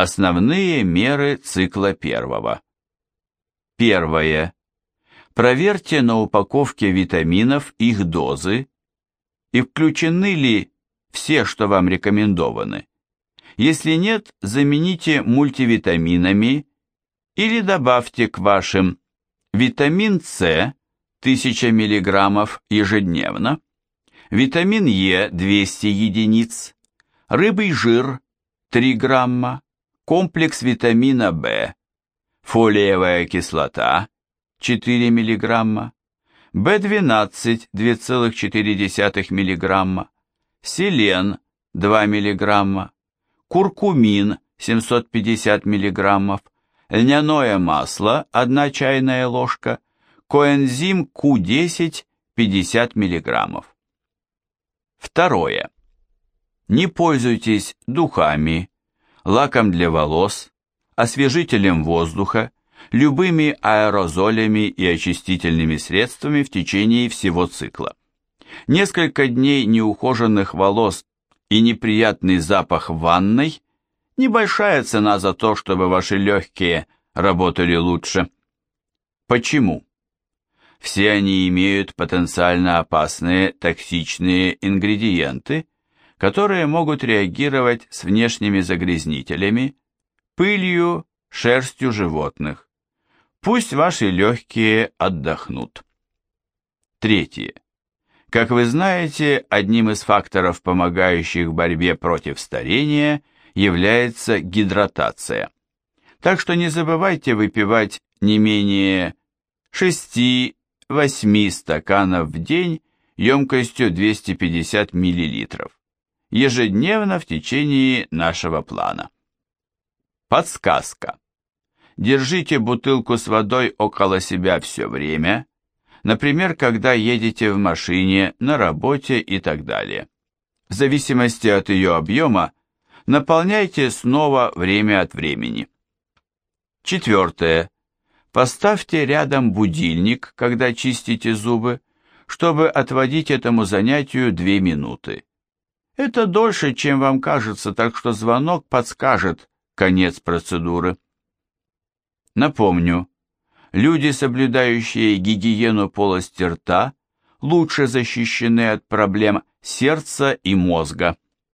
Основные меры цикла первого. Первое. Проверьте на упаковке витаминов их дозы и включены ли все, что вам рекомендованы. Если нет, замените мультивитаминами или добавьте к вашим витамин С 1000 мг ежедневно, витамин Е 200 единиц, рыбий жир 3 грамма, комплекс витамина В, фолиевая кислота 4 мг, В12 2,4 мг, селен 2 мг, куркумин 750 мг, льняное масло 1 чайная ложка, коэнзим Q10 50 мг. Второе. Не пользуйтесь духами, лаком для волос, освежителем воздуха, любыми аэрозолями и очистительными средствами в течение всего цикла. Несколько дней неухоженных волос и неприятный запах в ванной – небольшая цена за то, чтобы ваши легкие работали лучше. Почему? Все они имеют потенциально опасные токсичные ингредиенты, которые могут реагировать с внешними загрязнителями, пылью, шерстью животных. Пусть ваши легкие отдохнут. Третье. Как вы знаете, одним из факторов, помогающих борьбе против старения, является гидратация. Так что не забывайте выпивать не менее 6-8 стаканов в день емкостью 250 мл ежедневно в течение нашего плана. Подсказка. Держите бутылку с водой около себя все время, например, когда едете в машине, на работе и так далее. В зависимости от ее объема, наполняйте снова время от времени. Четвертое. Поставьте рядом будильник, когда чистите зубы, чтобы отводить этому занятию 2 минуты. Это дольше, чем вам кажется, так что звонок подскажет конец процедуры. Напомню, люди, соблюдающие гигиену полости рта, лучше защищены от проблем сердца и мозга.